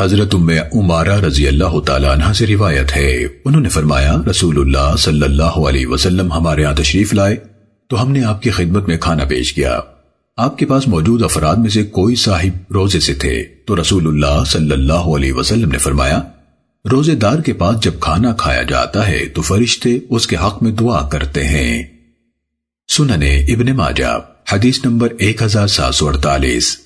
حضرت ام عمارہ رضی اللہ تعالیٰ عنہ سے روایت ہے۔ انہوں نے فرمایا، رسول اللہ صلی اللہ علیہ وسلم ہمارے ہاں تشریف لائے تو ہم نے آپ کی خدمت میں کھانا پیش کیا۔ آپ کے پاس موجود افراد میں سے کوئی صاحب روزے سے تھے۔ تو رسول اللہ صلی اللہ علیہ وسلم نے فرمایا، روزے دار کے پاس جب کھانا کھایا جاتا ہے تو فرشتے اس کے حق میں دعا کرتے ہیں۔ سننے ابن ماجہ، حدیث نمبر ایک ہزار سات سو اڑتالیس۔